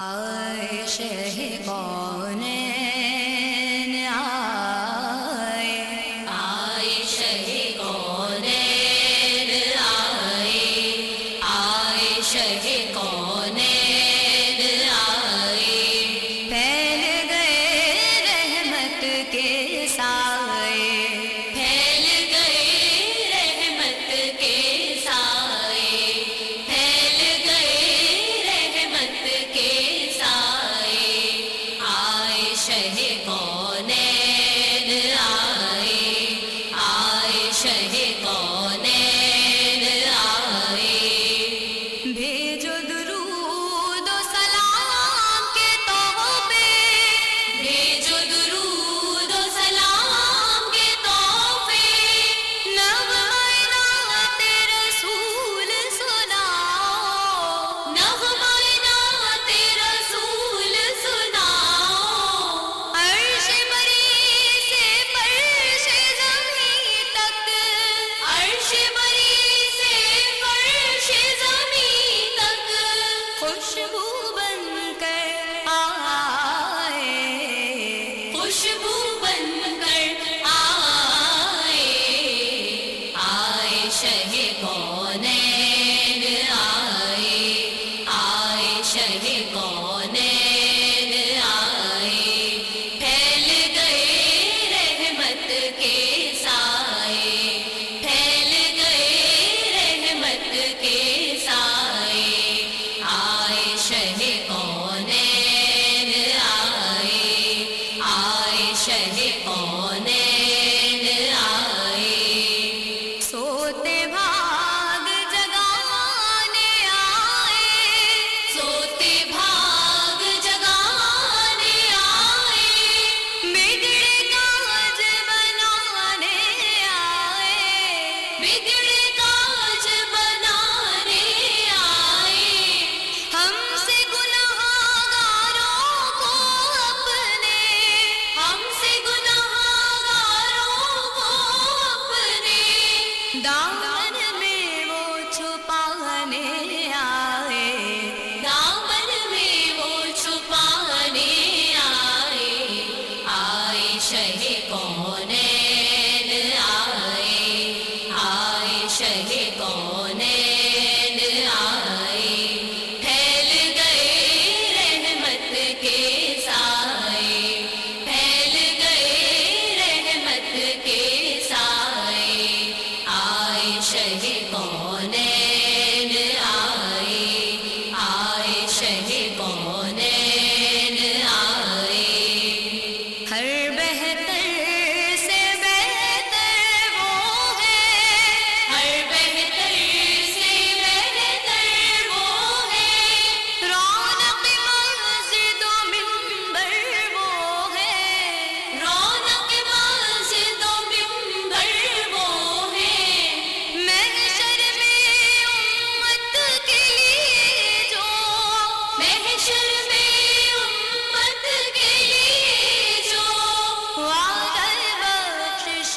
آئے شہ خوشبو بن کر آئے۔ خوشبو بن کر آئے۔ آئے شہ کون شہ کون ہے؟